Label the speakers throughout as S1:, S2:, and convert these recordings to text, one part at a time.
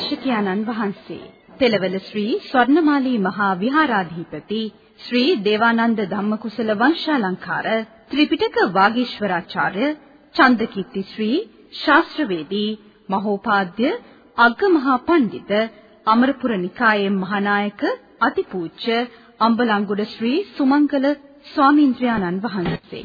S1: දේශකයන්න් වහන්සේ. තෙලවල ශ්‍රී ස්වර්ණමාලී මහා විහාරාධිපති ශ්‍රී දේවානන්ද ධම්මකුසල වංශාලංකාර ත්‍රිපිටක වාගීශ්වරාචාර්ය චන්දකීර්ති ශ්‍රී ශාස්ත්‍රවේදී මහෝපාද්‍ය අග්ගමහා පඬිත අමරපුර නිකායේ මහානායක අතිපූජ්‍ය අම්බලන්ගොඩ ශ්‍රී සුමංගල ස්වාමීන්ද්‍රයාණන් වහන්සේ.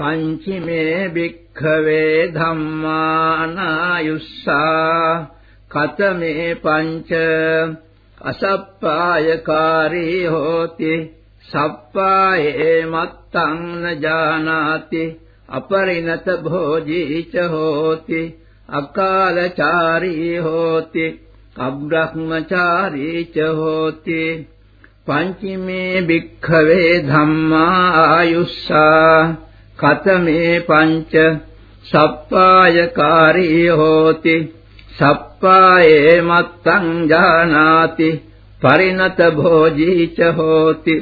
S2: පංචමේ භික්ඛවේ ධම්මානායුස්සා කතමේ පංච අසප්පායකාරී හෝති සප්පායේ මත්තං න ජානාති අපරිණත භෝජීච හෝති අකාලචාරී හෝති අබ්‍රහ්මචාරී ච හෝති පංචමේ භික්ඛවේ ධම්මා ආයුස්සා කතමේ පංච සප්පායකාරී හෝති. සප්පායේ මත්තං ජානාති. පරිණත භෝජීච හෝති.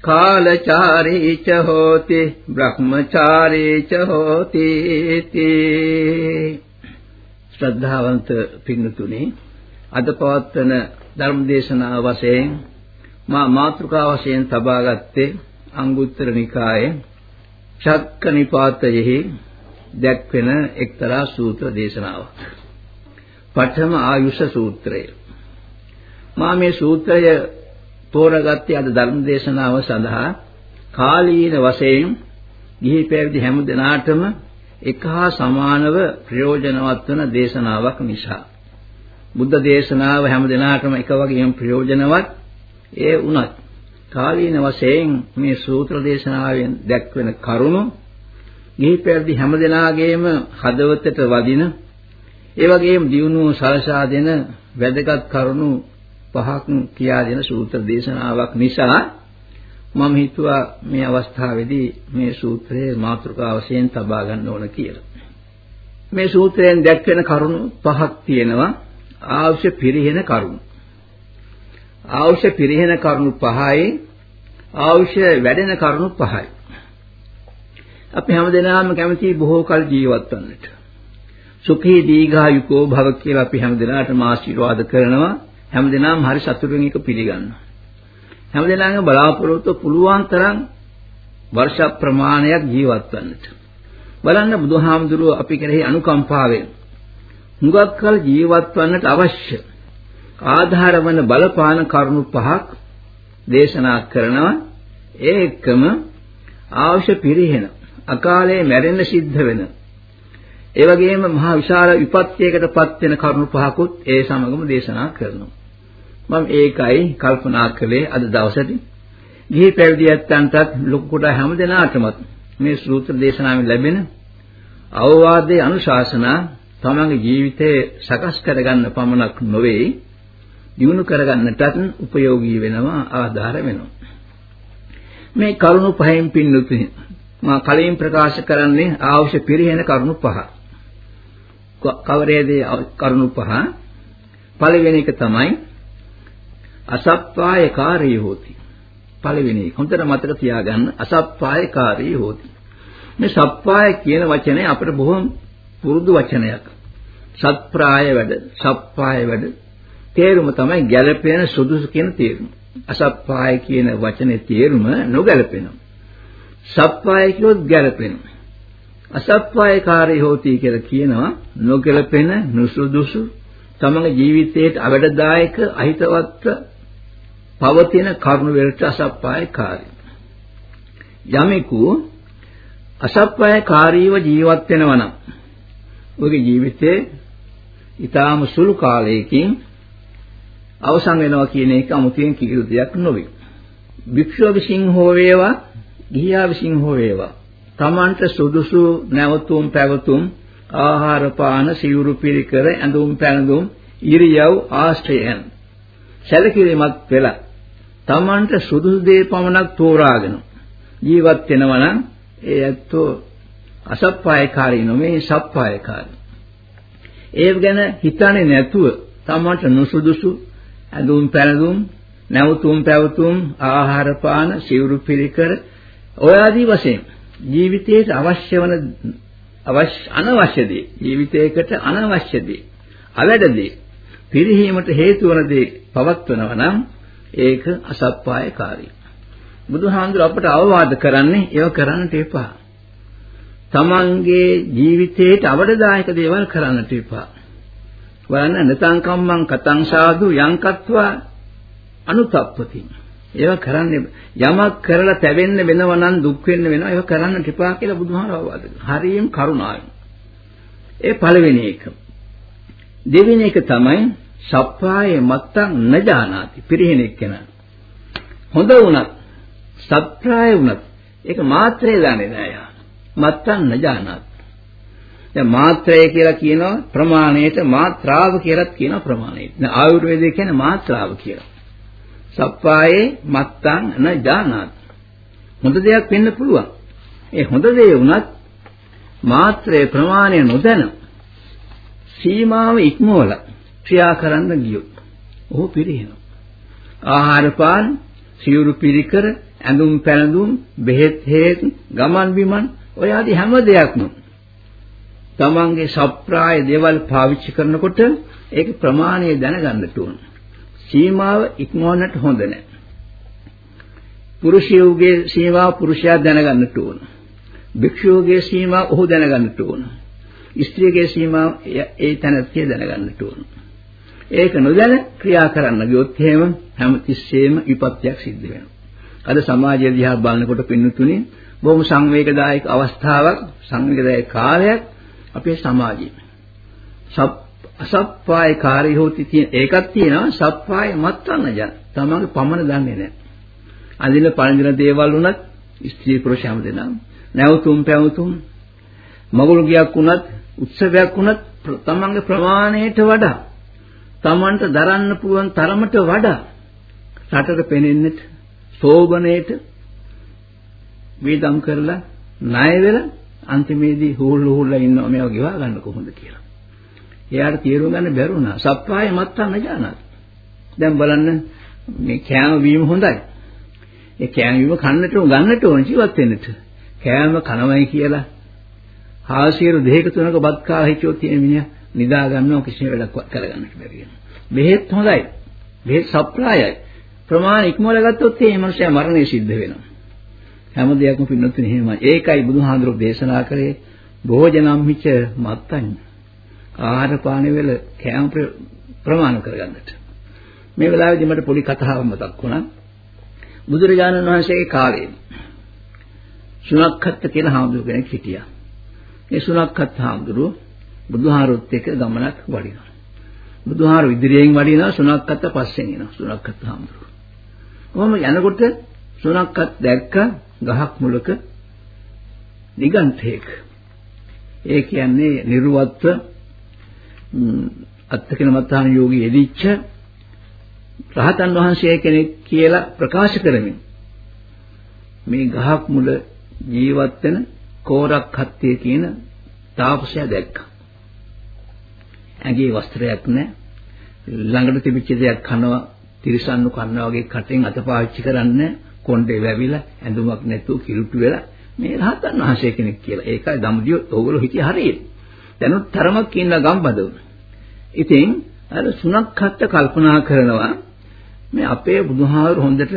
S2: කාලචාරීච හෝති. බ්‍රහ්මචාරීච හෝති ශ්‍රද්ධාවන්ත පින්නතුනි අද පවත්වන ධර්මදේශනාව වශයෙන් මා මාතෘකා වශයෙන් තබාගත්තේ අංගුත්තර නිකායේ ශක්ක නිපාතයෙහි දැක්වෙන එක්තරා සූත්‍ර දේශනාවක්. පඨම ආයුෂ සූත්‍රය. මා මේ සූත්‍රය තෝරාගත්තේ අද ධර්ම දේශනාව සඳහා කාලීන වශයෙන් ගිහි පැවිදි හැම දිනාටම එක හා සමානව ප්‍රයෝජනවත් වන දේශනාවක් නිසා. බුද්ධ දේශනාව හැම දිනාටම එක වගේම ප්‍රයෝජනවත් ඒ වුණත් කාලීන වශයෙන් මේ සූත්‍ර දේශනාවෙන් දැක්වෙන කරුණු ගිහි පැවිදි හැම දිනාගේම හදවතට වදින ඒ වගේම දියුණුව සලසා දෙන වැදගත් කරුණු පහක් කියා දෙන සූත්‍ර දේශනාවක් නිසා මම හිතුවා මේ අවස්ථාවේදී මේ සූත්‍රයේ මාතෘකාව වශයෙන් තබා ගන්න ඕන කියලා. මේ සූත්‍රයෙන් දැක්වෙන කරුණු පහක් තියෙනවා ආවශ්‍ය පිරිහෙන කරුණු. ආවශ්‍ය පිරිහෙන කරුණු පහයි ආවශ්‍ය වැඩෙන කරුණු පහයි. අපි හැමදෙනාම කැමති බොහෝ කල් ජීවත් වන්නට. සුඛී දීඝායුකෝ භව කියලා අපි හැමදෙනාටම ආශිර්වාද කරනවා. හැමදෙනාම හරි සතුටින් ඒක පිළිගන්නවා. හැමදෙනාගේම බලාපොරොත්තු පුළුවන් තරම් වර්ෂ ප්‍රමාණයක් ජීවත් වන්නට. බලන්න බුදුහාමුදුරුව අපි කෙරෙහි අනුකම්පාවෙන් මුගක් කල ජීවත් වන්නට අවශ්‍ය ආධාර වන බලපාන කරුණු පහක් දේශනා කරනවා. ඒ එක්කම අවශ්‍ය පිරිහෙන අකාලේ මැරෙන්න සිද්ධ වෙන. ඒ වගේම මහා විශාල විපත්‍යයකටපත් වෙන කරුණු පහකුත් ඒ සමගම දේශනා කරනවා. මම ඒකයි කල්පනා කළේ අද දවසේදී. ගිහි පැවිදි යත්තන්ටත් ලොකු කොට හැමදෙනාටම මේ සූත්‍ර දේශනාවෙන් ලැබෙන අවවාදයේ අනුශාසනා තමන්ගේ ජීවිතේ සකස් කරගන්න පමණක් නොවේ. දිනු කරගන්නටත් උපයෝගී වෙනවා ආධාර වෙනවා මේ කරුණු පහෙන් පින්නතුනි මා කලින් ප්‍රකාශ කරන්නේ අවශ්‍ය පිරිහෙන කරුණු පහ කවරේද කරුණු පහ පළවෙනි එක තමයි අසප්පායකාරී හෝති. පළවෙනි එක. හොඳට මතක තියාගන්න අසප්පායකාරී හෝති. මේ සප්පාය කියන වචනේ අපිට බොහොම පුරුදු වචනයක්. සත්ප්‍රාය වැඩ, සප්පාය වැඩ. තේරුම තමයි ගැළපෙන සුදුසු කියන තේරුම. අසප්පාය කියන වචනේ තේරුම නොගැළපෙනවා. සප්පාය කියොත් ගැළපෙනවා. අසප්පායකාරී හෝති කියලා කියනවා නොගැළපෙන නුසුදුසු තමගේ ජීවිතයට අවඩදායක අහිතවත් පවතින කරුණ වලට අසප්පායකාරී. යමෙකු අසප්පායකාරීව ජීවත් වෙනවා නම් ඔහුගේ ජීවිතේ ඊටාම සුළු කාලයකින් අවසන් වෙනවා කියන එක අමුතියෙන් කිසිදු දෙයක් නොවේ. භික්ෂුව විසින් හෝ වේවා, ගිහියා විසින් හෝ වේවා, තමන්ට සුදුසු නැවතුම් පැවතුම් ආහාර පාන සිවුරු පිළිකර ඇඳුම් පැළඳුම් ඉරියව් ආශ්‍රයයන් සැලකිරීමක් වෙලා තමන්ට සුදුසු දේ පමණක් තෝරාගෙන ජීවත් වෙනවා නම් ඒ ඇත්තෝ අසප්පායකාරී නොමේ සප්පායකාරී. ඒ ගැන හිතන්නේ නැතුව තමන්ට නුසුදුසු ඇඳුම් පැළඳුම් නැවතුම් පැවතුම් ආහාර පාන සිවුරු පිළිකර ඔය ආදී වශයෙන් ජීවිතයට අවශ්‍ය වන අවශ්‍ය අනවශ්‍ය දේ ජීවිතයකට අනවශ්‍ය දේ අවැඩ දේ පිරිහීමට හේතු වන දේ පවත්වනවා නම් ඒක අසප්පායකාරී. බුදුහාමුදුර අපට අවවාද කරන්නේ ඒව කරන්නට එපා. තමන්ගේ ජීවිතයට අවඩදායක දේවල් කරන්නට එපා. වරන්න නතං කම්මං කතං සාදු යංකත්වා අනුතප්පති. ඒවා කරන්නේ යමක් කරලා තැවෙන්න වෙනව නම් දුක් වෙන්න වෙනවා ඒවා කරන්න තිපා කියලා බුදුහාමර අවවාද කරනවා. හරියම කරුණාවෙන්. ඒ පළවෙනි එක. දෙවෙනි එක තමයි සප්පායේ මත්තං නජානාති පිරිහෙනෙක් කෙනා. හොඳ වුණත් සත්‍යාය වුණත් ඒක මාත්‍රේ දන්නේ නෑ යා. මත්තං නජානාති. දැන් මාත්‍රය කියලා කියනවා ප්‍රමාණයට මාත්‍රාව කියලාත් කියනවා ප්‍රමාණයට. දැන් ආයුර්වේදයේ කියන්නේ මාත්‍රාව කියලා. සප්පායේ මත්තං න ජානාති. හොඳ දෙයක් වෙන්න පුළුවන්. ඒ හොඳ දේ වුණත් මාත්‍රයේ ප්‍රමාණය නොදැන සීමාව ඉක්මවලා ක්‍රියා කරන්න ගියොත් ඔහු පිරිනව. ආහාර පාන, සිවුරු පිළිකර, ඇඳුම් පැළඳුම්, බෙහෙත් හේත්, ගමන් බිමන් ඔය ආදී හැම දෙයක්ම තමන්ගේ සප්‍රාය දේවල් පාවිච්චි කරනකොට ඒක ප්‍රමාණය දැනගන්නට ඕන. සීමාව ඉක්මවන්නට හොඳ නැහැ. පුරුෂයෝගේ සීමාව පුරුෂයා දැනගන්නට ඕන. භික්ෂුවගේ සීමාව ඔහු දැනගන්නට ඕන. ස්ත්‍රියගේ සීමාව ඒ තැනැත්තිය දැනගන්නට ඕන. ඒක නොදැන ක්‍රියා කරන්න ගියොත් එහෙම හැමතිස්සෙම විපත්‍යක් සිද්ධ වෙනවා. අද සමාජය දිහා බලනකොට පින්නතුනේ බොහොම සංවේගදායක අවස්ථාවක් සංවේගදායක කාලයක් අපේ සමාජයේ. අසප්පායකාරී හොති තියෙන ඒකක් තියෙනවා සප්පාය මත්තන්න ජන. තමන්ගේ පමණ දන්නේ නැහැ. අඳින පළඳින දේවල් උනත් ස්ත්‍රී පුරුෂ හැම දෙනාම නැවතුම් පැවතුම් මගුල් ගියක් උනත් උත්සවයක් උනත් තමන්ගේ ප්‍රමාණයට වඩා තමන්ට දරන්න පුළුවන් තරමට වඩා රටට පෙනෙන්නට සෝබනේට වේදම් කරලා ණය වෙලා අන්තිමේදී හුල්ලු හුල්ලා ඉන්නවා මේවා ගෙවා ගන්න කොහොමද කියලා. එයාට තීරුම් ගන්න බැරුණා. සප්පාය මත්තන්න ජානත්. දැන් බලන්න මේ කෑම වීම හොඳයි. ඒ කෑම වීම කන්නට ගන්නට ඕන ජීවත් වෙන්නට. කෑම කනවයි කියලා හාසියරු දෙක තුනක බත් කාලා හිටියොත් තියෙන මිනිහා නිදා ගන්නව කිසිම වැඩක් කරගන්නට බැරි වෙනවා. බෙහෙත් හොඳයි. බෙහෙත් සප්‍රායයි. ප්‍රමාණ ඉක්මවල ගත්තොත් මේ මනුස්සයා මරණය සිද්ධ වෙනවා. හැම දෙයක්ම පින්නොත්නේ එහෙමයි. ඒකයි බුදුහාඳුරු දේශනා කරේ භෝජනම්හිච මත්තඤ්ඤ. ආහාර පාන වල කෑම ප්‍රමාණ කරගන්නට. මේ වෙලාවේදී මට පොඩි කතාවක් මතක් වුණා. බුදුරජාණන් වහන්සේගේ කාලේ සුණක්කත් කියලා හාමුදුරු කෙනෙක් හිටියා. ඒ සුණක්කත් හාමුදුරුව බුදුහාරොත් එක්ක ගමනක් වඩිනවා. බුදුහාර ඉදිරියෙන් වඩිනවා සුණක්කත් පස්සෙන් එනවා සුණක්කත් හාමුදුරුව. කොහොම යනකොට සුණක්කත් දැක්ක ගහක් මුලක නිගන්ඨයක. ඒ කියන්නේ නිර්වත්ව අත්තකින මත්තාන යෝගී එදිච්ච රහතන් වහන්සේ කෙනෙක් කියලා ප්‍රකාශ කරමින් මේ ගහක් මුල ජීවත් වෙන කෝරක් හත්තේ කියන තාපසයා දැක්කා. ඇඟේ වස්ත්‍රයක් නැහැ. ළඟට තිබිච්ච දෙයක් කනවා තිරසන්නු කන්නා වගේ කටෙන් අත පාවිච්චි කරන්නේ කොණ්ඩේ වැවිලා ඇඳුමක් නැතුව කිලුටු වෙලා මේ රහතන් වහන්සේ කෙනෙක් කියලා. ඒකයි දඹදිව ඕගොල්ලෝ හිටිය හරියට. දැනුත් තරමක් ඉන්න ගම්බදව. ඉතින් අර සුණක් හත්ත කල්පනා කරනවා මේ අපේ බුදුහාමුදුර හොඳට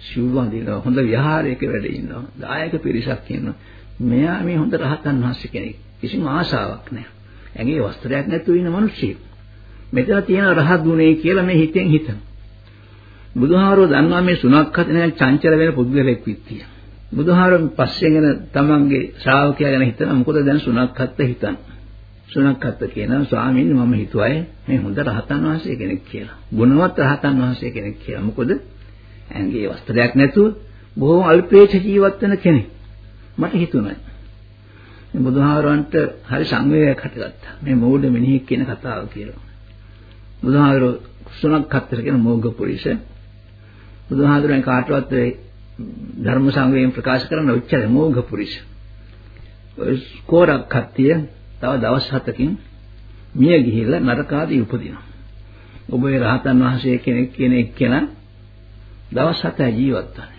S2: සිව් වඳිනවා හොඳ විහාරයක වැඩ ඉන්නවා දායක පිරිසක් ඉන්නවා මෙයා මේ හොඳ රහතන් වහන්සේ කෙනෙක් කිසිම ආශාවක් නැහැ ඇඟේ වස්ත්‍රයක් නැතුව ඉන්න මිනිස්සෙක් මෙතන තියෙන රහත් ගුණේ කියලා මේ හිතෙන් හිතන බුදුහාරෝ දන්නවා මේ සුණක් හත නැන් චංචල වෙන පුද්ගලෙක් විත්තිය බුදුහාරෝ පස්සෙන් එන තමන්ගේ ශ්‍රාවකයා ගැන හිතන මොකද දැන් සුණක් හත්ත හිතන්නේ සුණක්කත් කියනවා ස්වාමීන් මම හිතුවයි මේ හොඳ රහතන් වහන්සේ කෙනෙක් කියලා. ගුණවත් රහතන් වහන්සේ කෙනෙක් කියලා. මොකද ඇඟේ වස්ත්‍රයක් නැතුව බොහොම අල්පේච්ඡ ජීවත් වෙන කෙනෙක්. මට හිතුණා. මේ බුදුහාරවන්ට හරි සංවේගයක් හටගත්තා. මේ මෝඩ මිනිහෙක් කියන කතාව කියලා. බුදුහාඳුර සුණක් හත්තර කියන මෝග පුරිස බුදුහාඳුරෙන් කාටවත් ධර්ම සංග්‍රහයෙන් ප්‍රකාශ කරන උච්චර මෝග පුරිස කෝරක් කත්තිය තව දවස් හතකින් මිය ගිහිල්ලා නරකාදී උපදිනවා. ඔබේ රහතන් වහන්සේ කෙනෙක් කියන එක්කෙනා දවස් හත ජීවත් වුණා.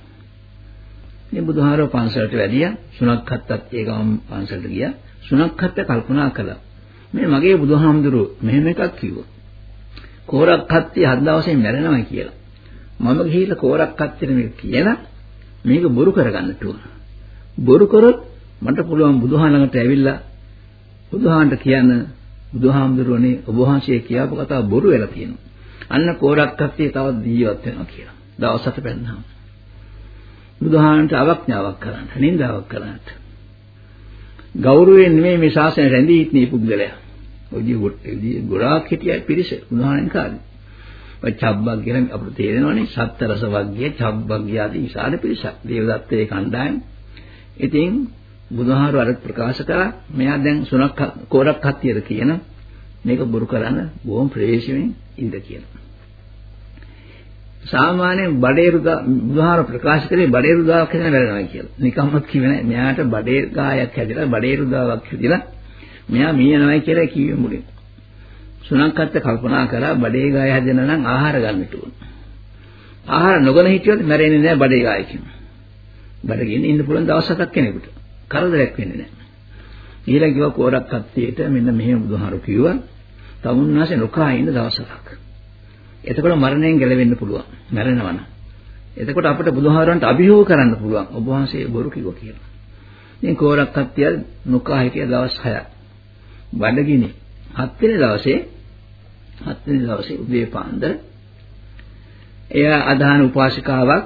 S2: මේ බුදුහාරෝ පන්සලට වැඩියා සුණක් හත්තත් ඒ ගම පන්සලට ගියා. සුණක් හත්ත කල්පනා කළා. මේ මගේ බුදුහාමුදුරුවෝ මෙහෙම එකක් කිව්වා. කෝරක් හත්තිය හත් දවසෙන් මැරෙනවා කියලා. මම ගිහිල්ලා කෝරක් හත්තිය මේක කියලා මේක බොරු කරගන්නට ඕන. බොරු කරොත් මට පුළුවන් බුදුහාම ළඟට ඇවිල්ලා බුදුහාන්ට කියන්න බුදුහාමුදුරුවනේ ඔබ වහන්සේ කියාපු කතාව බොරු වෙලා තියෙනවා. අන්න කෝරක් හත්තිය තවත් ජීවත් වෙනවා කියලා. දවස් හත පෙන්නාම. බුදුහාමන්ට අවඥාවක් කරන්න, නින්දාවක් කරන්න. ගෞරවයෙන් නෙමෙයි මේ ශාසනය රැඳී ඉන්නේ පුද්ගලයා. ඔය ගොඩාක් හිටියයි පිරිස බුදුහාමන් කාලේ. ඔය චබ්බක් කියන අපිට තේරෙනවනේ සත්තරස වර්ගයේ චබ්බක් ආදී විශාල පිරිසක්. දේවදත්තේ කණ්ඩායම. ඉතින් බුදුහාරු අර ප්‍රකාශ කරා මෙයා දැන් සුණක් කෝරක් හත්තියද කියන මේක බොරු කරන්න බොහොම ප්‍රවේශයෙන් ඉඳ කියලා. සාමාන්‍යයෙන් බඩේරු බුදුහාර ප්‍රකාශ කරේ බඩේරු දාවක් හැදෙන වැඩනවා කියලා. නිකම්මත් කිව්වේ නෑ. මෙයාට බඩේ ගායක් හැදිලා බඩේරු දාවක් හැදිලා මෙයා මීයනවයි කියලා කිව්වේ මුලින්. සුණක්කත් කල්පනා කරා බඩේ ගාය හැදෙන නම් ආහාර ගන්නට ඕන. ආහාර නොගන හිටියොත් මැරෙන්නේ නෑ බඩේ ගායකින්. බඩගින්න ඉන්න පුළුවන් දවස් හතක් කෙනෙකුට. කරදරයක් වෙන්නේ නෑ. ඊළඟ කිව්වා කෝරක් කත්තියට මෙන්න මෙහෙම බුදුහාරු කිව්වා. තමුන්නාසේ නොකා ඉන්න දවසක්. එතකොට මරණයෙන් ගැලවෙන්න පුළුවන්. මැරෙනවා නම්. එතකොට අපිට බුදුහාරන්ට අභියෝග කරන්න පුළුවන්. ඔබ වහන්සේ බොරු කිව්වා කියලා. ඉතින් කෝරක් කත්තිය නොකා හිටිය දවස් 6ක්. බඩගිනි. හත් වෙනි දවසේ හත් වෙනි දවසේ උදේ පාන්දර එයා අදහන උපාසිකාවක්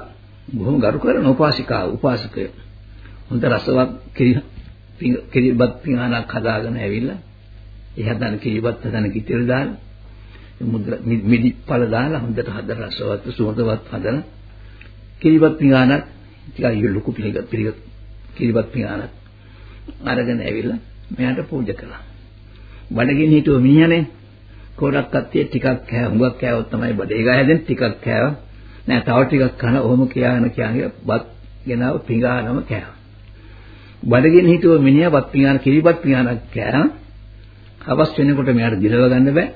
S2: බොහොම ගරු කරන උපාසිකාව උපාසකය. හොඳ රසවත් කිරිබත් පිඟානක් හදාගෙන ඇවිල්ලා ඒ හදන කිරිබත් හදන කිතෙල් දාලා මුද්‍ර මිදි පළ දාලා හොඳට හදලා රසවත් සුවඳවත් හදන කිරිබත් පිඟානක් ටිකක් ලොකු පිළිගත් පිළිගත් කිරිබත් පිඟානක් අරගෙන ඇවිල්ලා මෙයාට පූජා කළා. බඩගින්න හිටුව මීහනේ කොරක් කත්තිය ටිකක් කෑ හුඟක් කෑවොත් තමයි බඩේ ගා හැදෙන්නේ ටිකක් කෑවා. නෑ තව ටිකක් කන ඔහොම කියාගෙන කියන්නේ බත් ගෙනාව පිඟානම කෑවා. බඩගින්න හිටුව මිනිහා බත් පිඟාන කිරිබත් පිඟානක් කෑවා. හවස් වෙනකොට මෙයාට දිලව ගන්න බෑ.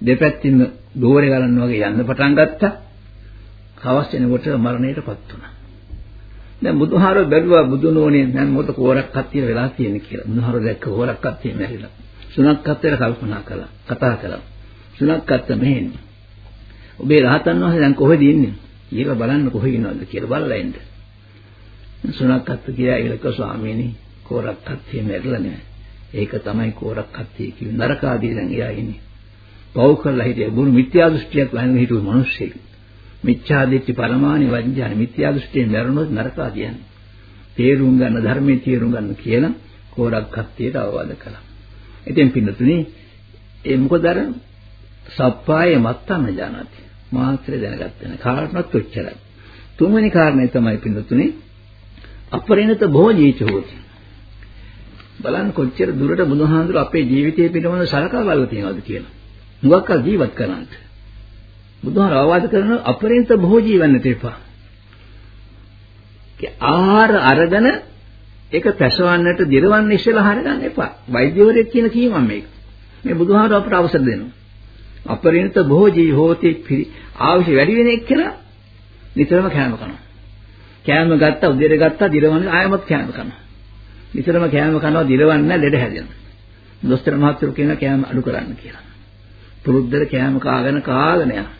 S2: දෙපැත්තින්ම දෝරේ ගලන්න වගේ යන්න පටන් ගත්තා. හවස් වෙනකොට මරණයටපත් වුණා. දැන් බුදුහාරෝ බැලුවා බුදුනෝනේ දැන් මොකද කෝරක් කත්තිය වෙලා තියෙන්නේ කියලා. බුදුහාරෝ දැක්ක කෝරක් කත්තිය මැරිලා. සුණක් කත්තේට කල්පනා කළා. කතා කළා. සුණක් කත්ත මෙහෙන්නේ. ඔබේ රහතන් වහන්සේ දැන් කොහෙද ඉන්නේ? ඊළ බලන්න කොහෙ ඉන්නවද කියලා බලලා ඉන්න. සුණක් කත්ත කියලා ඉලක ස්වාමීනි කෝරක් කත්තිය මැරිලා නෑ. ඒක තමයි කෝරක් කත්තිය කියන්නේ. නරකාදී දැන් එයා ඉන්නේ. පව් කරලා හිටිය බුරු මිත්‍යා දෘෂ්ටියක් ළඟ හිටපු මිනිස්සෙක්. මිච්ඡා දිට්ඨි පරමාණි වඥාන මිත්‍යා දෘෂ්ටියෙන් මරණොත් නරකා කියන්නේ. තේරුම් ගන්න ධර්මයේ තේරුම් ගන්න කියලා කෝරක් කත්තියට අවවාද කළා. ඉතින් පින්නතුනේ ඒ මොකද අර සප්පාය මත්තම ජානති. මාත්‍ර දැනගත්ත වෙන කාරණාත් ඔච්චරයි. තුන්වෙනි කාරණේ තමයි පින්නතුනේ අපරිණත භෝජීච හොති. බලන්න කොච්චර දුරට බුදුහාඳුර අපේ ජීවිතය පිළිබඳව සලකා බලලා තියෙනවද කියලා. මුගක්කල් ජීවත් කරන්නට. බුදුහාර අවවාද කරන අපරිණත භෝජී වෙන්නට එපා. ආහාර අරගෙන ඒක පැසවන්නට දිරවන්න ඉස්සෙල්ලා ආහාර ගන්න එපා. වෛද්‍යවරයෙක් කියන කීමක් මේක. මේ බුදුහාර අපට අවසර දෙනවා. අපරිණත භෝජී හෝති ආവശ്‍ය වැඩි වෙන එක්කෙනා නිතරම කෑම කනවා. කෑම ගත්තා උදේට ගත්තා දිරවන්න ආයමත් කෑම කනවා. නිතරම කෑම කනවා දිරවන්න ලෙඩ හැදෙනවා. දොස්තර මහත්තයෝ කියන කෑම අඩු කරන්න කියලා. පුරුද්දට කෑම කාගෙන කාගෙන යනවා.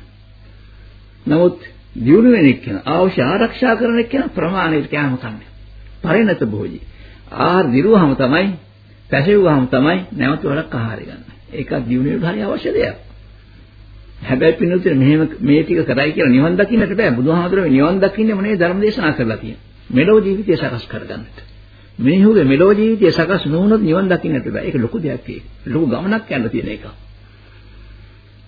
S2: නමුත් දියුණු වෙන එක්කන අවශ්‍ය ආරක්ෂා කරන එක්කන ප්‍රමාණයට කෑම කන්නේ. පරිණත භෝජී. ආහාර දිරුවහම තමයි පැසෙව්වහම තමයි නැවත වලක් ආහාරය ගන්න. ඒක දියුණුවේ හරි අවශ්‍ය දෙයක්. හැබැයි පින්නුතේ මෙහෙම මේ ටික කරයි කියලා නිවන් දකින්නට බෑ. බුදුහාමුදුරුවෝ නිවන් දකින්නේ මොනේ ධර්ම දේශනා කරලා තියෙන්නේ. මෙලෝ ජීවිතය සකස් කරගන්නට. මිනිහුගේ මෙලෝ ජීවිතය සකස් නොවුනොත් නිවන් දකින්නට බෑ. ඒක ලොකු දෙයක් ඒක. ලොකු ගමනක් යන්න තියෙන එකක්.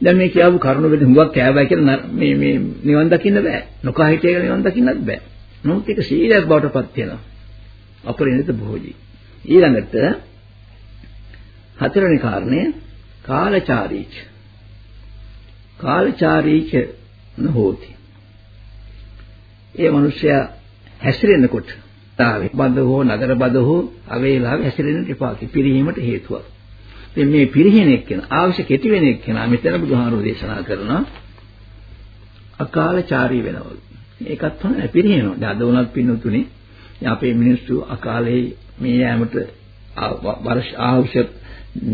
S2: දැන් මේ කියවු කරුණ වෙද හුඟක් කෑවයි කියලා මේ මේ නිවන් දකින්න බෑ. නොකා හිටිය කියලා නිවන් දකින්නත් බෑ. නමුත් ඒක සීලයක් බවට පත් වෙනවා. අපරිණිත භෝජී. ඊළඟට හතරවෙනි කාරණය කාලචාරීච. කාලචාරීච නොහෝති. ඒ මිනිසයා හැසිරෙනකොට තාවේ බද හෝ නගර බද හෝ අවේලාව හැසිරෙන්නට එපා. පිරිහීමට හේතුවක්. ඉතින් මේ පිරිහෙන එක්කෙනා අවශ්‍ය කෙටි වෙන එක්කෙනා මෙතන බුදුහාමුදුරෝ දේශනා කරනවා අකාලචාරී වෙනවලු. ඒකත් තමයි පිරිහෙනවා. දැන් අද වුණත් පින්නතුනේ අපේ මිනිස්සු අකාලේ මේ යෑමට වර්ෂ ආවශ්‍ය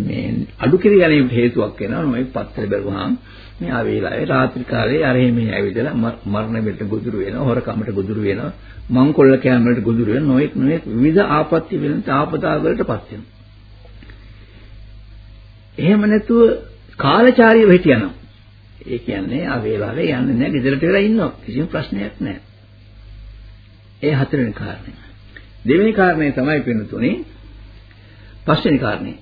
S2: මේ අඩු කිරි ගැනීමට හේතුවක් වෙනවා. මේ පත්‍ර බැලුවාම මේ ආ වේලාවේ රාත්‍රී කාලේ අර මේ ඇවිදලා මරණ වෙලට ගොදුරු වෙනවා හොරකමට ගොදුරු වෙනවා මංකොල්ල කෑම වලට ගොදුරු වෙනවා නොඑක් නොඑක් විවිධ ආපත්‍ය වෙනත් ආපදා වලටපත් වෙනවා. එහෙම නැතුව කාලචාරීව හිටියනම් ඒ කියන්නේ ආ වේලාවේ යන්නේ නැහැ ගෙදරට වෙලා ඉන්නවා කිසිම ප්‍රශ්නයක් නැහැ. ඒ හතරවෙනි කාරණය දෙවෙනි කාරණය තමයි පින්නතුනේ පස්වෙනි කාරණේ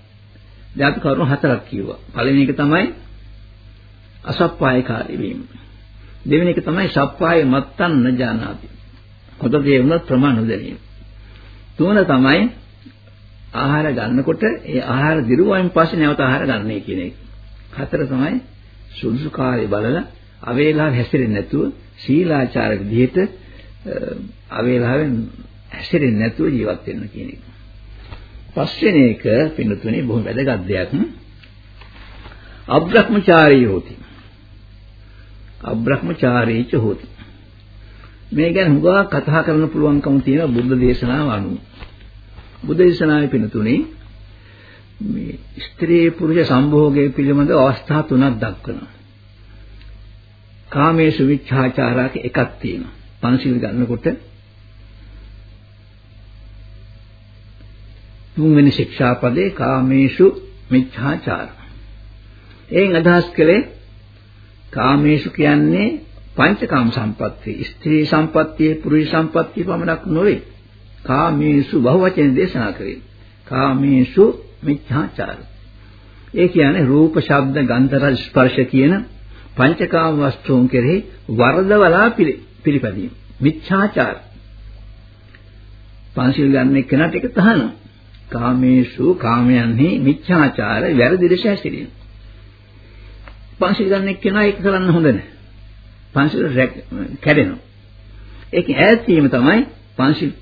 S2: දැන් අපි කරුණු හතරක් කිව්වා. පළවෙනි එක තමයි අසප්පායකාරී වීම. දෙවෙනි එක තමයි සප්පාය මත්තන් නජානාති. හොඳ දේ වුණත් ප්‍රමාණ නොදැනීම. තුන තමයි ආහාර ගන්නකොට ඒ ආහාර දිරුවයින් පස්සේ නැවත ආහාර ගන්නයි කියන එක. හතර තමයි සුදුසු කාලේ බලලා අවේලාව හැසිරෙන්නේ නැතුව සීලාචාර විදිහට අවේලාවෙන් හැසිරෙන්නේ නැතුව ජීවත් වෙන්න කියන එක. පස්වෙනි එක පින්නතුනේ බොහොම වැදගත් දෙයක්. අබ්‍රහ්මචාරී හොති. අබ්‍රහ්මචාරීච හොති. මේ ගැන හුඟා කතා කරන්න පුළුවන්කම තියෙන බුද්ධ දේශනාව අනුව. බුද්ධ දේශනාවේ පින්නතුනේ මේ ස්ත්‍රී පුරුෂ සම්භෝගයේ පිළිබඳ අවස්ථා තුනක් දක්වනවා. කාමේසු විච්ඡාචාරක එකක් තියෙනවා. පංචශීල ගන්නකොට තුන්වෙනි ශික්ෂාපදේ කාමේසු මිච්ඡාචාර. එයින් අදහස් කළේ කාමේසු කියන්නේ පංචකාම සම්පත්තිය. ස්ත්‍රී සම්පත්තිය, පුරුෂ සම්පත්තිය පමණක් නොවේ. කාමේසු බහුවචන දේශනා කරේ. කාමේසු මිච්ඡාචාර. ඒ කියන්නේ රූප, ශබ්ද, ගන්ධ, රස, ස්පර්ශ කියන පංචකාම වස්තුන් කෙරෙහි වරදවලා පිළිපැදීම. මිච්ඡාචාර. පංචශීල ගන්න එක්කනට ඒක තහනවා. කාමේසු කාමයන්හි මිච්ඡාචාර වැරදි දෙස හැසිරීම. පංචශීල ගන්න එක්කෙනා ඒක කරන්න හොඳ නැහැ. පංචශීල කැඩෙනවා. ඒක ඈත් වීම තමයි පංචශීල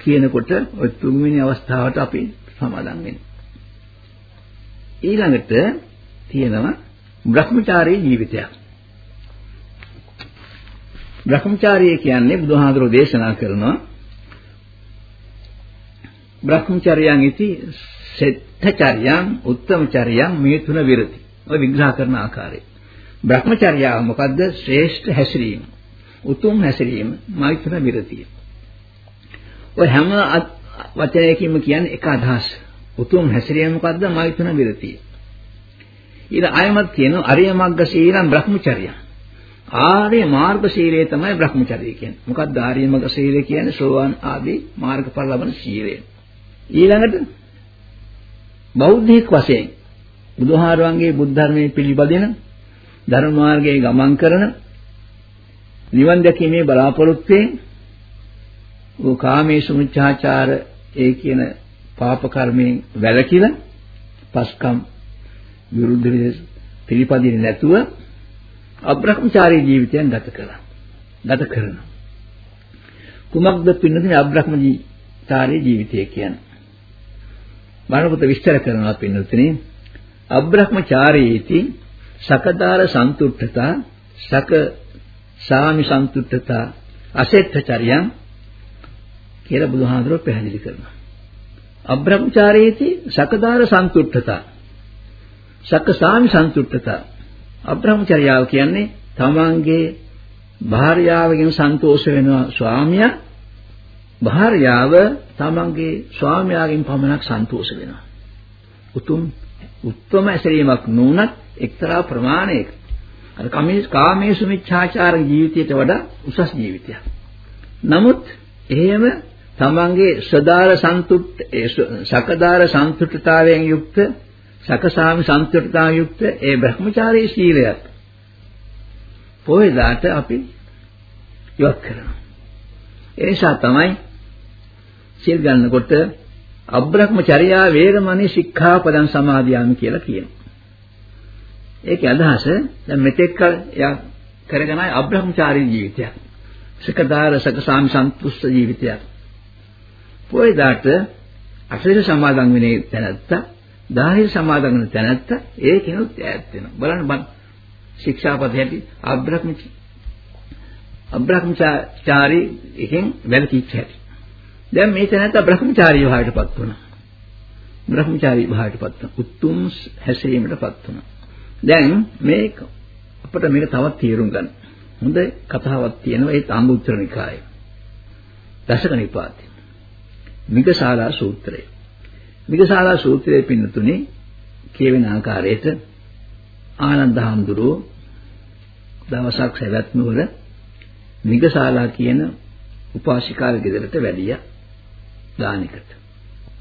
S2: කියනකොට ඔය තුන්වෙනි අවස්ථාවට අපි සමාදන් වෙන්නේ. ඊළඟට තියෙනවා භ්‍රමචාරී ජීවිතයක්. භ්‍රමචාරී කියන්නේ බුදුහාඳුරෝ දේශනා කරනවා බ්‍රහ්මචර්යයන් ඉති සෙත්තචර්යයන් උත්තමචර්යයන් මේ තුන විරති. ඔය විග්‍රහ කරන ආකාරය. බ්‍රහ්මචර්යාව මොකද්ද? ශ්‍රේෂ්ඨ හැසිරීම. උතුම් හැසිරීම මෛත්‍ර විරතිය. ඔය හැම වචනයකින්ම කියන්නේ එක අදහස. උතුම් හැසිරීම මොකද්ද? මෛත්‍ර විරතිය. ඊට අයමත් කියනවා අරිය මග්ග සීලං බ්‍රහ්මචර්යයන්. ආර්ය මාර්ග සීලය තමයි බ්‍රහ්මචර්යය කියන්නේ. මොකක්ද ආර්ය මාර්ග සීලය කියන්නේ? සෝවාන් ආදී මාර්ගඵල ලබන සීලය. ඊළඟට බෞද්ධික වශයෙන් බුදුහාරවන්ගේ බුද්ධ ධර්මයේ පිළිපදින ධර්ම මාර්ගයේ ගමන් කරන නිවන් දැකීමේ බලාපොරොත්තුෙන් ඕ කාමේසු මුච්ඡාචාර ඒ කියන පාප කර්මයෙන් වැළකීලා පස්කම් විරුද්ධ පිළිපදින්නේ නැතුව අබ්‍රහ්මචාරී ජීවිතයක් ගත කළා. ගත කරනවා. කුමක්ද පින්නදී අබ්‍රහ්මචාරී ජීවිතය කියන්නේ? බණපොත විස්තර කරනවා පින්නතුනේ අබ්‍රහ්මචාරීති සකදාර සන්තුට්ඨතා සක සාමි සන්තුට්ඨතා අසෙට්ඨචර්යං කියලා බුදුහාඳුරෝ පැහැදිලි කරනවා අබ්‍රහ්මචාරීති සකදාර සන්තුට්ඨතා සක සාමි සන්තුට්ඨතා අබ්‍රහ්මචර්යාව කියන්නේ තමන්ගේ භාර්යාවගෙන් සන්තෝෂ වෙනවා ස්වාමියා භාර්යාව තමන්ගේ ස්වාමියාගෙන් පමණක් සන්තෝෂ වෙනවා. උතුම් උත්තම ඇසරීමක් නොවුනත් එක්තරා ප්‍රමාණයක අර කාමේසු මිච්ඡාචාර ජීවිතයට වඩා උසස් ජීවිතයක්. නමුත් එහෙම තමන්ගේ සදාර සන්තුට්ඨ සකදාර සන්තුට්ඨතාවයෙන් යුක්ත සකසාමි සන්තුට්ඨතාවයෙන් යුක්ත ඒ බ්‍රහ්මචාරී ශීලයක් පොයදාට අපි ඉවත් කරනවා. ඒ නිසා තමයි සිල් ගන්නකොට අබ්‍රහ්මචර්යා වේරමණී සික්ඛාපදං සමාදියාමි කියලා කියනවා. ඒකේ අදහස දැන් මෙතෙක් කල එයා කරගෙන ආය අබ්‍රහ්මචාරී ජීවිතයක්. සකදාර සකසාමි සන්තුෂ්ඨ ජීවිතයක්. පොයිදාට අසීල සමාදන් වෙන්නේ තැනත්තා, දාහිර සමාදන් වෙන තැනත්තා ඒකිනුත් ඈත් වෙනවා. බලන්න බං ශික්ෂාපද හැටි අබ්‍රහ්මචාරී අබ්‍රහ්මචාරී එකෙන් වැළකීච්ච හැටි. දැන් මේ තැනත්තා බ්‍රහ්මචාරී භාවයටපත් වුණා. බ්‍රහ්මචාරී භාවයටපත් වුණා. උතුම් හැසිරීමටපත් වුණා. දැන් මේ අපිට මේක තවත් තේරුම් ගන්න. හොඳ කතාවක් තියෙනවා ඒ අංගුත්තර නිකායේ. දශක නිපාතේ. මිගශාලා සූත්‍රය. මිගශාලා සූත්‍රයේ පින්නතුනේ කියවෙන ආකාරයට ආනන්ද හාමුදුරුවෝ දවසක් සවැත් නුවර මිගශාලා කියන උපාසිකාවේ ගෙදරට වැඩියා දානිකට.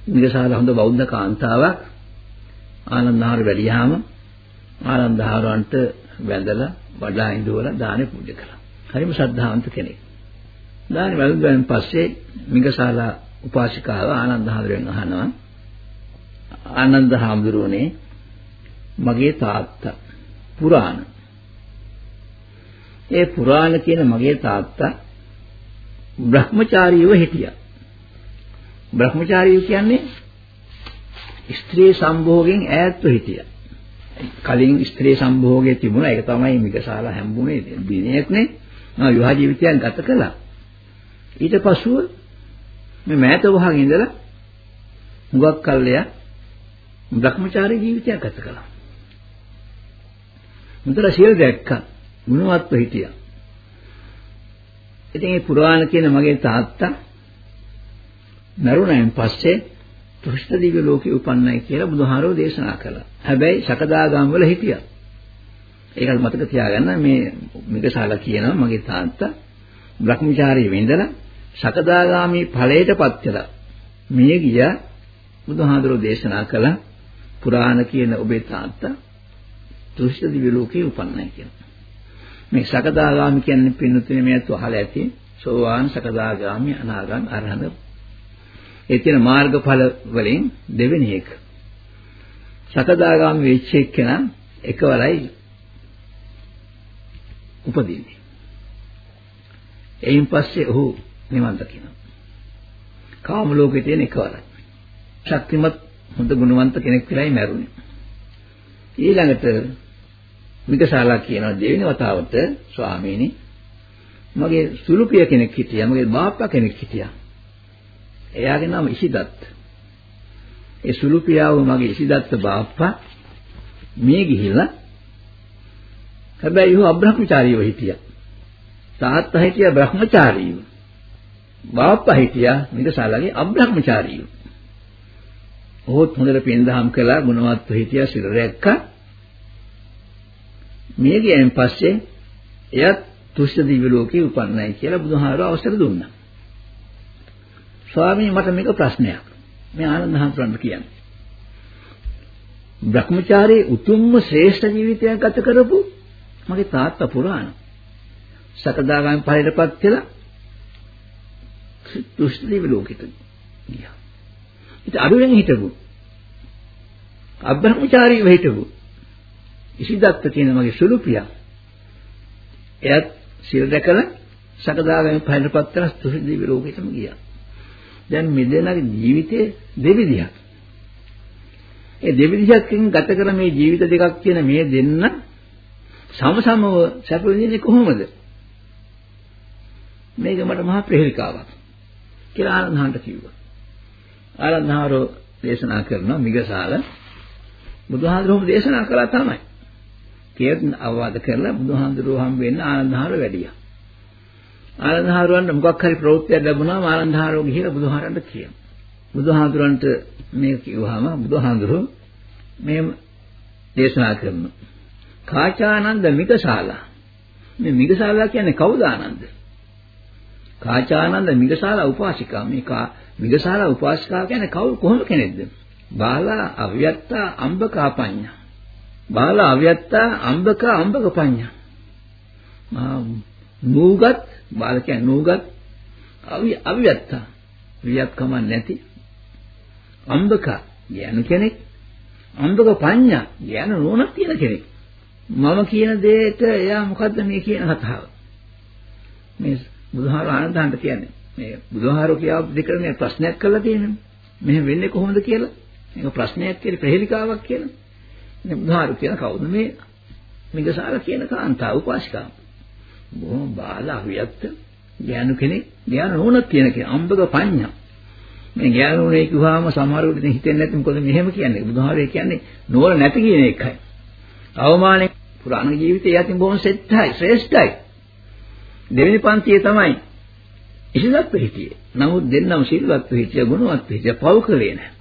S2: මිගශාලා හොඳ බෞද්ධ කාන්තාවක් ආනන්දහාර වැඩියාම ආනන්දහාරවන්ට වැඳලා වඩා ඉඳවලා දානෙ පූජා කළා. හරිම ශ්‍රද්ධාවන්ත කෙනෙක්. දානෙ වැළඳුවෙන් පස්සේ මිගශාලා උපාසිකාව ආනන්දහාරෙන් අහනවා ආනන්ද හාමුදුරුවනේ මගේ තාත්තා පුරාණ ඒ පුරාණ කියන මගේ තාත්තා බ්‍රහ්මචාරීව හිටියා. බ්‍රහ්මචාරීව කියන්නේ ස්ත්‍රී සම්භෝගයෙන් ඈත්ව හිටියා. කලින් ස්ත්‍රී සම්භෝගයේ තිබුණා ඒක තමයි මිගසාලා හැම්බුනේ දිනයක්නේ. මම විවාහ ජීවිතයක් ගත කළා. ඊට පසුව මේ මෑත වහගෙන ඉඳලා හුඟක් කල්ලයක් බ්‍රහ්මචාරී ජීවිතයක් ගත කළා. මුතර සියල් දැක්කා. ගුණවත්ව හිටියා. ඉතින් මේ පුරාණ කියන මගේ තාත්තා මරුණයින් පස්සේ තුෂ්ඨ දිව්‍ය ලෝකේ උපන්නයි කියලා බුදුහාරෝ දේශනා කළා. හැබැයි සකදාගාම වල හිටියා. ඒකත් මතක තියාගන්න මේ මිගසාලා කියනවා මගේ තාත්තා බ්‍රහ්මචාරී වෙඳලා සකදාගාමි ඵලයටපත් වෙලා මිය ගියා බුදුහාඳුරෝ දේශනා කළ පුරාණ කියන ඔබේ තාත්තා තුෂ්ඨ දිව්‍ය ලෝකේ උපන්නයි කියලා. මේ සකදාගාමි කියන්නේ පින්නතුනේ මේ අතු අහලා ඇති සෝවාන් සකදාගාමි අනාගාමි අරහත ඒ කියන මාර්ගඵල වලින් දෙවෙනි එක. සකදාගාමි වෙච්ච එක්කෙනා එකවරයි උපදින්නේ. එයින් පස්සේ ඔහු නිවන් දකිනවා කාම ලෝකේ තියෙන එකවරයි. ශක්තිමත් හොඳ ගුණවන්ත කෙනෙක් විතරයි මැරුණේ. ඊළඟට මිගසාලා කියනවා දෙවෙනි වතාවට ස්වාමීනි මගේ සුළුපිය කෙනෙක් හිටියා මගේ බාප්පා කෙනෙක් හිටියා. එයාගේ නම ඉසිදත්ත ඒ සුළුපියාව මගේ ඉසිදත්ත බාප්පා මේ ගිහිල්ලා හැබැයි ਉਹ අබ්‍රහ්මචාරීව හිටියා. තාත්තා හිටියා බ්‍රහ්මචාරීව. බාප්පා හිටියා මිගසාලාගේ අබ්‍රහ්මචාරීව. ඔහොත් හොඳට පින්දහම් කළා ගුණවත්ව හිටියා සිර රැක්කා මිය ගියන් පස්සේ එයත් තුෂ්ඨ දිව්‍ය ලෝකේ උපන්නයි කියලා බුදුහාරව අවසර දුන්නා. ස්වාමීන් මට මේක ප්‍රශ්නයක්. මේ ආනන්ද හඳුරන්න කියන්නේ. භ්‍රමචාරී උතුම්ම ශ්‍රේෂ්ඨ ජීවිතයක් ගත කරපු මගේ තාත්තා පුරාණ. සකදාගාමී ඵලයටපත් කියලා තුෂ්ඨ දිව්‍ය ලෝකෙට ගියා. ඉතින් අරුවෙන් හිටපු අබ්‍රහ්මචාරීව හිටපු ඉසිදත්ත කියන මගේ සුළු පියා. එයත් සිල් දැකලා සකදාගාමී පහළපත් කරලා තුසි දිවි ලෝකෙටම ගියා. දැන් මෙදෙනාගේ ජීවිතේ දෙවිදියක්. ඒ දෙවිදියක්කින් ගත කර මේ ජීවිත දෙකක් කියන මේ දෙන්න සමසමව සැප විඳින්නේ කොහොමද? මේක මට මහා ප්‍රහේලිකාවක් කියලා ආනන්දහන්ට කිව්වා. ආනන්දහාරෝ දේශනා කරනවා මිගසාල බුදුහාඳුරෝම දේශනා කළා තමයි. කියලා අවවාද කරලා බුදුහාඳුරුව හම් වෙන්න ආනන්දහාර වැඩියා. ආනන්දහාරවන්ට මොකක් හරි ප්‍රවෘත්තියක් ලැබුණාම ආනන්දහාරෝ ගිහිලා බුදුහාරන්ට කියනවා. බුදුහාඳුරන්ට මේක කිව්වහම බුදුහාඳුරෝ මේ දේශනා කරනවා. කාචානන්ද මිගශාලා. මේ මිගශාලා කියන්නේ කවුද ආනන්ද? කාචානන්ද මිගශාලා උපාසිකා. මේ මිගශාලා උපාසිකා කියන්නේ කවුරු කොහොම කෙනෙක්ද? බාලා අව්‍යත්තා අම්බකාපඤ්ඤා. බාලා අව්‍යත්තා අම්බක අම්බක පඤ්ඤා. නූගත් බාල කියන්නේ නූගත් අවි අව්‍යත්තා. වියත් කම නැති අම්බක යන කෙනෙක් අම්බක පඤ්ඤා යන නෝනක් තියෙන කෙනෙක්. මම කියන දෙයට එයා මොකද්ද මේ කියන කතාව? මේ බුදුහාර ආනන්දහන්ට කියන්නේ මේ බුදුහාර කියාව දෙකට මේ ප්‍රශ්නයක් කරලා තියෙනවා. මෙහෙම වෙන්නේ කොහොමද කියලා. මේක ප්‍රශ්නයක් කියලා ප්‍රහෙලිකාවක් කියලා. ඉතින් බුදුහාර කියන කවුද මේ මිගසාල කියන කාන්තාව උපාසිකාව. බොහොම බාල අවියත් ඥාන කෙනෙක් ඥාන නෝනක් කියන කෙනා අම්බක පඤ්ඤා. මේ ඥාන නෝනේ කිව්වම සමහරවිට හිතෙන්නේ නැති මොකද මෙහෙම කියන්නේ. බුදුහාරේ කියන්නේ නෝල නැති කියන එකයි. අවමානයේ පුරාණ ජීවිතය යතින් බොහොම සෙට්ටයි ශ්‍රේෂ්ඨයි. දෙවෙනි පන්තියේ තමයි ඉසිලත් හිටියේ. නමුත් දෙන්නම සිල්වත් හිටිය ගුණවත් හිටිය පව් කළේ නැහැ.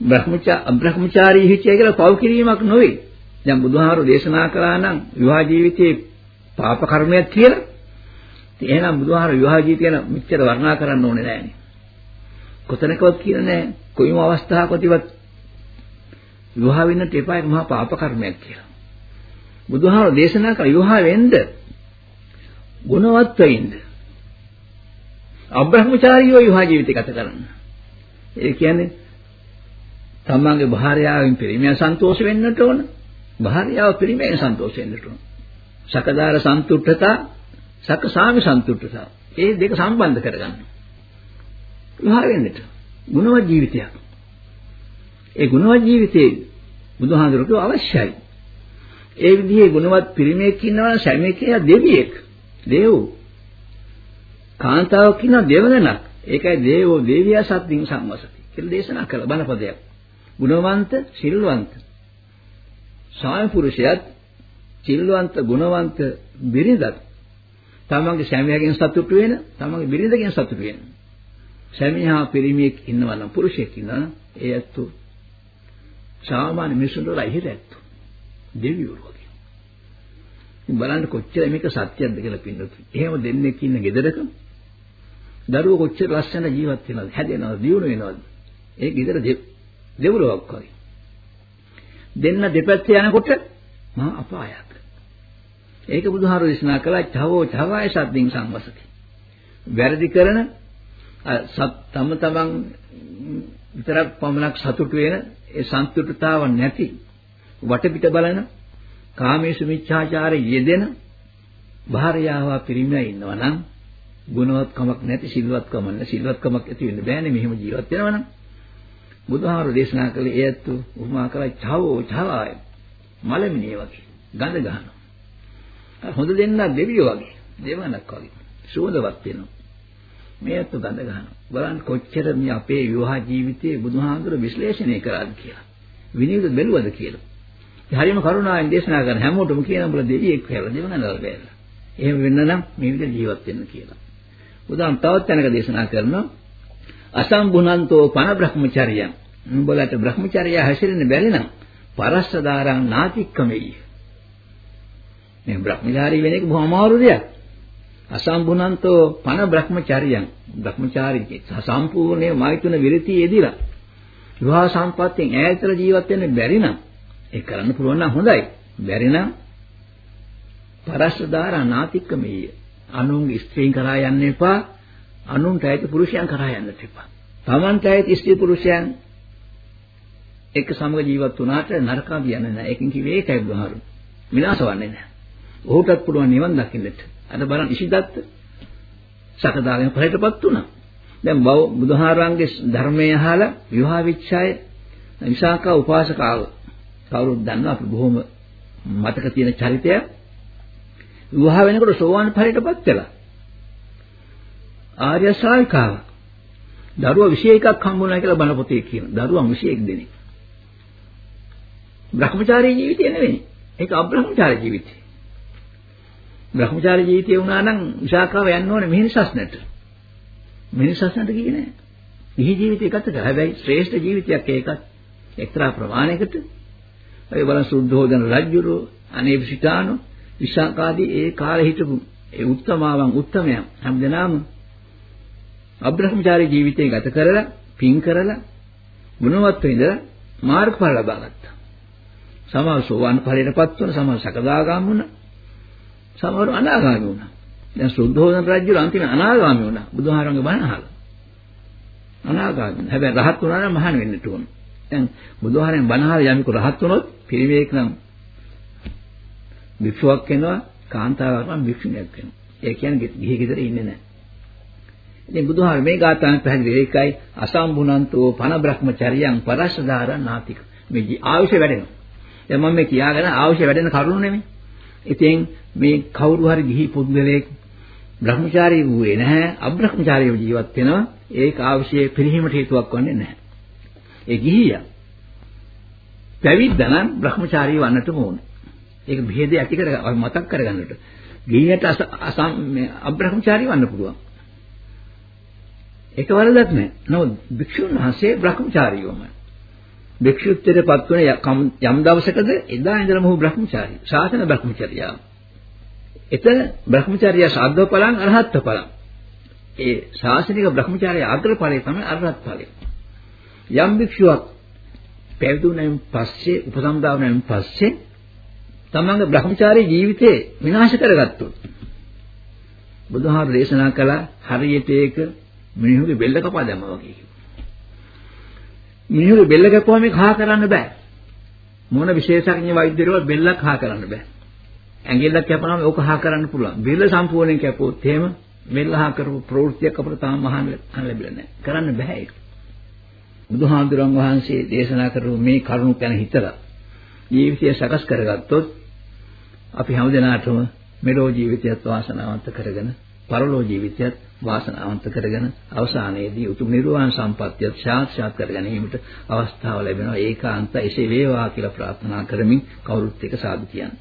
S2: බ්‍රහ්මචා අබ්‍රහ්මචාරී හිටිය කියලා පව් කිරීමක් නොවේ. දැන් බුදුහාරු දේශනා කළා නම් විවාහ ජීවිතයේ පාප කර්මයක් කියලා. ඉතින් එහෙනම් බුදුහාරු විවාහ ජීවිතය ගැන මෙච්චර වර්ණනා කරන්න ඕනේ නැහැනේ. කොතනකවත් කියන නැහැ. කොයිම අවස්ථාවකදීවත් විවාහ වෙන්නට එපා ඒක මහා පාප කර්මයක් කියලා. බුදුහාම දේශනා කළ විවාහ වෙන්න ගුණවත් වෙන්න. අබ්‍රහ්මචාරීව විවාහ ජීවිතය ගත කරන්න. ඒ කියන්නේ තමන්ගේ භාර්යාවෙන් පිරිමියා සන්තෝෂ වෙන්නට ඕන. භාර්යාව පිරිමියෙන් සන්තෝෂ වෙන්නට ඕන. සකදාර සන්තුට්ඨතා සකසාමි සන්තුට්ඨතා. ඒ දෙක සම්බන්ධ කරගන්න. විවාහ වෙන්නට ගුණවත් ජීවිතයක්. ඒ ගුණවත් ජීවිතේ බුදුහාඳුරට අවශ්‍යයි. ඒ විදිහේ ගුණවත් පිරිමේක් ඉන්නවා සැමෙක් කියලා දෙවියෙක්. දේව්. කාන්තාවක් ඉන්නවා දෙවඟනක්. ඒකයි දේවෝ දේවියා සත්‍යින් සම්වසති කියලා දේශනා කළ බණපදයක්. ගුණවන්ත, සිල්වන්ත. සාය පුරුෂයත් සිල්වන්ත, ගුණවන්ත බිරිඳත් තමන්ගේ සැමියාගෙන් සතුටු වෙන, තමන්ගේ බිරිඳගෙන් සතුටු වෙන. සැමියා පිරිමියෙක් ඉන්නවා නම් පුරුෂයෙක් ඉන්නවා නම් ඒ ඇත්තු සාමාන්‍ය මිනිසුන්ට වඩා ඉහළ ඇත්තු. දෙවියෝ වගේ. ඉතින් බලන්න කොච්චර මේක සත්‍යයක්ද කියලා පින්නතු. එහෙම දෙන්නෙක් ඉන්න ගෙදරක දරුවෝ කොච්චර ලස්සන ජීවත් වෙනවද? හැදෙනවද? දියුණු වෙනවද? ඒ ගෙදර දෙවුලක් වගේ. දෙන්න දෙපැත්තේ යනකොට මහා අපායක්. ඒක බුදුහාර දේශනා කළා චවෝ චවාය සද්දින් සංවසති. වැරදි කරන සත් තම තමන් විතරක් පමණක් සතුටු වෙන ඒ සන්තුෂ්ඨතාව නැති වටපිට බලන කාමේසු මිච්ඡාචාරයේ යෙදෙන භාර්යාව පිරිමියා ඉන්නවා නම් ගුණවත්කමක් නැති සිල්වත්කම නැති සිල්වත්කමක් ඇති වෙන්න බෑනේ. මෙහෙම ජීවත් වෙනවා නම් බුදුහාරු දේශනා කළේ ඒ ඇත්තු උපමා කරලා චවෝ චවාය මලමිනිය වගේ. ගඳ ගන්නවා. හොඳ දෙන්න දෙවියෝ වගේ. දේවනක් වගේ. සුවඳවත් වෙනවා. මේ ඇත්තු ගඳ ගන්නවා. බලන්න කොච්චර මේ අපේ විවාහ ජීවිතයේ බුදුහාඳුර විශ්ලේෂණය කරාද කියලා. විනිවිද බැලුවද කියලා. හරියම කරුණාවෙන් දේශනා කරන හැමෝටම කියන උඹලා දෙවියෙක් කියලා දෙවනනවල බෑලා. එහෙම වෙන්න නම් මේ විදිහට ජීවත් වෙන්න කියලා. උදාම් තවත් තැනක දේශනා කරනවා අසම්බුනන්තෝ පන බ්‍රහ්මචර්යයන්. උඹලට බ්‍රහ්මචර්යය හැසිරෙන්න බැරි නම් පරස්සදාරං නාතික්කමෙයි. මේ බ්‍රහ්මචාරී වෙන එක බොහොම අමාරු දෙයක්. අසම්බුනන්තෝ පන බ්‍රහ්මචර්යයන්. බ්‍රහ්මචාරී සම්පූර්ණයේ මෛතුන විරතිය එදිලා විවාහ සම්පත්තියෙන් ඈතට ජීවත් වෙන්න බැරි නම් ඒ කරන්න පුළුවන් නම් හොඳයි. බැරි නම් පරස්සදාරා නාතික්කමෙය. අනුන්ගේ ස්ත්‍රීන් කරා යන්න එපා. අනුන්ට ඇති පුරුෂයන් කරා යන්නත් එපා. Tamanට ඇති ස්ත්‍රී පුරුෂයන් එක සමග ජීවත් වුණාට නරකා කියන්නේ නැහැ. ඒකෙන් කිව්වේ ඒකයි බුදුහාරු. විනාශ වන්නේ නැහැ. ඔහුටත් පුළුවන් නිවන් දකින්නට. අද බලන්න ඉසිදත්ත සකදාගෙන පහටපත් වුණා. දැන් බුදුහාරංගේ ධර්මය අහලා විවාහ විච්ඡාය විසාකා උපාසකාව කවුරුත් දන්නවා අපි බොහොම මතක තියෙන චරිතය විවාහ වෙනකොට සෝවාන් ඵලයටපත් වෙලා. ආර්ය ශ්‍රාවිකාව දරුවා 21ක් හම්බුනා කියලා බණ පොතේ කියන දරුවා 21 දෙනෙක්. බ්‍රහ්මචාරී ජීවිතය නෙවෙයි. ඒක අබ්‍රහ්මචාරී ජීවිතය. බ්‍රහ්මචාරී ජීවිතය වුණා නම් විසාකාව යන්න ඕනේ මෙහෙණිසස්නට මෙහෙණිසස්නට ගියේ නෑ. ඉහි ජීවිතය ගත කරා. හැබැයි ශ්‍රේෂ්ඨ ජීවිතයක් ඒකත් එක්තරා ප්‍රමාණයකට. ඒ බලන සුද්ධෝදන රජුරෝ අනේපිසිතානෝ විසාකාදී ඒ කාලේ හිටපු ඒ උත්තමාවන් උත්තමයන් හැමදෙනාම අබ්‍රහ්මචාරී ජීවිතය ගත කරලා පින් කරලා ගුණවත් වෙඳලා මාර්ගඵල ලබා ගත්තා. සමහර සෝවාන් ඵලයටපත් වුණා, සමහර සකදාගාම වුණා, සමහර අනාගාමී වුණා. දැන් සුද්ධෝදන රජු අන්තිම අනාගාමී වුණා. බුදුහාරංගේ බණ අහලා. අනාගාමී. හැබැයි රහත් වුණා නම් මහාන වෙන්නට ඕන. දැන් බුදුහාරෙන් බණහාර යමික රහත් වුණොත් පිරිවේක නම් භික්ෂුවක් වෙනවා කාන්තාවක් නම් භික්ෂුණියක් වෙනවා. ඒ කියන්නේ ගිහි ගෙදර ඉන්නේ නැහැ. ඉතින් බුදුහාම මේ ගාථාවෙන් පැහැදිලි ඒකයි අසම්බුනන්තෝ පන බ්‍රහ්මචර්යං පරස්සදාරං නාතික. මේ ආයුෂ වැඩෙනවා. දැන් මම මේ කියාගෙන ආයුෂ වැඩෙන කරුණු නෙමෙයි. ඉතින් මේ කවුරු හරි ගිහි පුද්ගලයෙක් බ්‍රහ්මචාරී වූයේ නැහැ අබ්‍රහ්මචාරීව ජීවත් වෙනවා ඒක ආවශ්‍යයේ පිළිහිමට හේතුවක් වන්නේ නැහැ. ඒ ගිහියා පැවිද්දා නම් බ්‍රහ්මචාරී වන්නට ඕනේ. ඒක භේදය ඇති කර මතක් කරගන්නට. ගිහියට අසම් අබ්‍රහ්මචාරී වන්න පුළුවන්. ඒක වරදක් නෑ. නමුත් භික්ෂුන් වහන්සේ බ්‍රහ්මචාරීවමයි. භික්ෂුත්වයට පත් වන යම් දවසකද එදා ඉඳලම ඔහු බ්‍රහ්මචාරී. ශාසන බ්‍රහ්මචර්යාව. එතන බ්‍රහ්මචර්යා සාධව ඵලං අරහත් ඵලං. ඒ ශාසනික බ්‍රහ්මචර්ය අග්‍ර ඵලය තමයි අරහත් ඵලය. යම් භික්ෂුවක් පැවිදුණෙන් පස්සේ උපසම්දාවනෙන් පස්සේ තමන්ගේ බ්‍රහ්මචාරී ජීවිතේ විනාශ කරගත්තොත් බුදුහාර දේශනා කළා හරියට ඒක මිනිහුගේ බෙල්ල කපා දැම්මා වගේ. මිනිහුගේ බෙල්ල කැපුවා මේක හා කරන්න බෑ. මොන විශේෂඥ වෛද්‍යවරුවත් බෙල්ලක් හා කරන්න බෑ. ඇඟිල්ලක් කැපුණාම ඕක හා කරන්න පුළුවන්. බෙල්ල සම්පූර්ණයෙන් කැපුවොත් එහෙම බෙල්ල හා කරපු ප්‍රවෘත්තියක් අපිට තාම මහාන ලැබිලා නැහැ. කරන්න බෑ ඒක. බුදුහාඳුරන් වහන්සේ දේශනා කරපු මේ කරුණු ගැන හිතලා ජීවිතය සකස් කරගත්තොත් අපි හැමදෙනාටම මෙලෝ ජීවිතයත් වාසනාවන්ත කරගෙන පරලෝ ජීවිතයත් වාසනාවන්ත කරගෙන අවසානයේදී උතුම් නිර්වාණ සම්පත්තිය සාක්ෂාත් කර ගැනීමට අවස්ථාව ලැබෙනවා. ඒකාන්ත එසේ වේවා කියලා ප්‍රාර්ථනා කරමින් කවුරුත් එක සාදු කියන්නේ.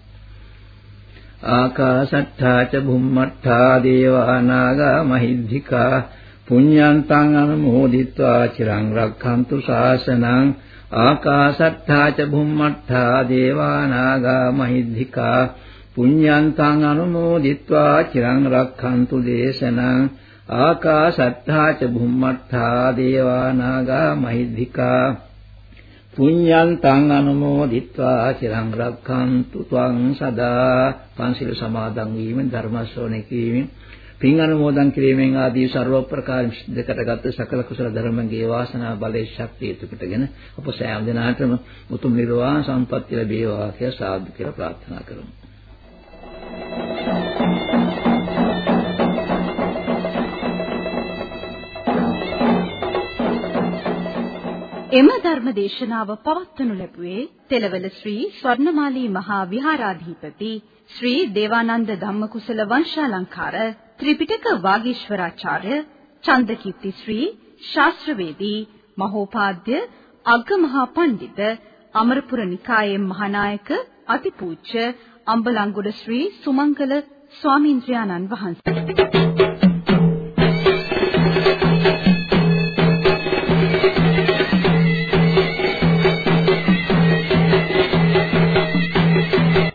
S2: ආකාසට්ඨා ච බුම්මට්ඨා දේවා නාග මහිද්దికා. පුඤ්ඤන්තං අනුමෝදිත්වා. චිරං රක්ඛන්තු ශාසනං ආකාශත්තා ච භුම්මත්තා දේවානාගා මහිද්ධිකා පුඤ්ඤන්තං අනුමෝදිත්වා චිරං රක්ඛන්තු දේශනං ආකාශත්තා ච භුම්මත්තා දේවානාගා මහිද්ධිකා පුඤ්ඤන්තං අනුමෝදිත්වා චිරං රක්ඛන්තු ත්වං සදා පංචිල සමාදන් වීමෙන් ධර්ම ශ්‍රවණය කිරීමෙන් පින් අනුමෝදන් කිරීමෙන් ආදී ਸਰව ප්‍රකාර සිද්ධ කරගත් සකල කුසල ධර්මගේ වාසනා බලයේ ශක්තිය තුකටගෙන අප සෑම දිනාටම උතුම් නිර්වාණ සම්පත්තිය ලැබේවා කියලා සාදු කියලා ප්‍රාර්ථනා කරමු.
S1: එම ධර්ම දේශනාව පවත්වනු ලැබුවේ තෙලවල ශ්‍රී ස්වර්ණමාලී මහා විහාරාධිපති ශ්‍රී දේවානන්ද ධම්මකුසල වංශාලංකාර ත්‍රිපිටක වාගීශ්වරාචාර්ය චන්දකීර්ති ශ්‍රී ශාස්ත්‍රවේදී මහෝපාද්‍ය අග්ගමහා පඬිත අමරපුර නිකායේ මහානායක අතිපූජ්‍ය අම්බලන්ගොඩ ශ්‍රී සුමංගල ස්වාමීන්ද්‍රයාණන් වහන්සේ.